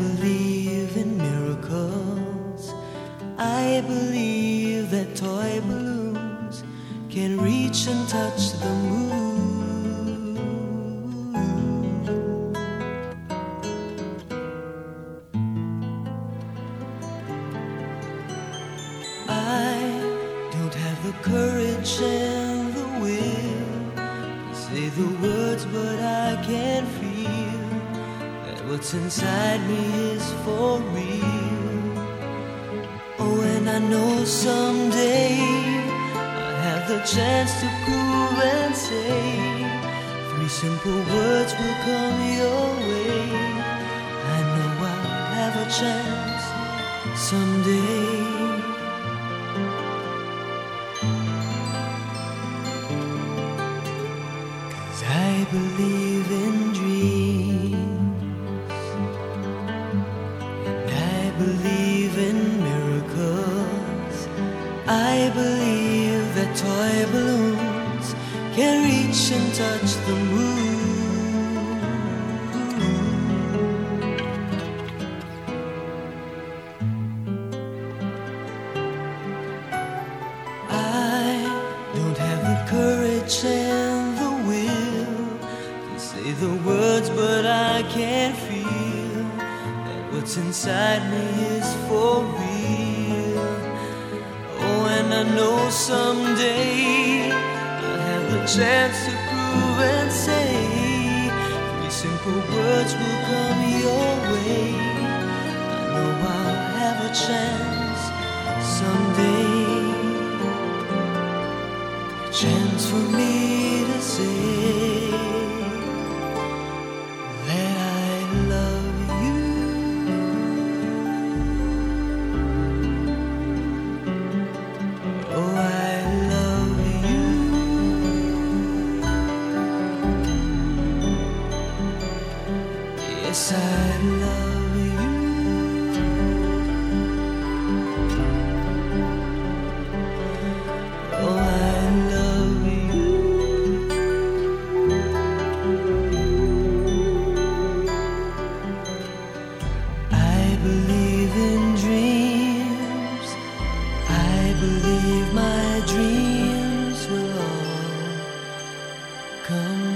Believe in miracles. I believe that toy balloons can reach and touch the moon. I don't have the courage and the will to say the words, but I can what's inside me is for real. Oh, and I know someday I'll have the chance to prove and say three simple words will come your way. I know I'll have a chance someday. Cause I believe in dreams. Toy balloons can reach and touch the moon. I don't have the courage and the will to say the words, but I can feel that what's inside me is for I know someday I'll have the chance to prove and say three simple words will come your way. I know I'll have a chance someday a chance for me to say Yes, I love you. Oh, I love you. I believe in dreams. I believe my dreams will all come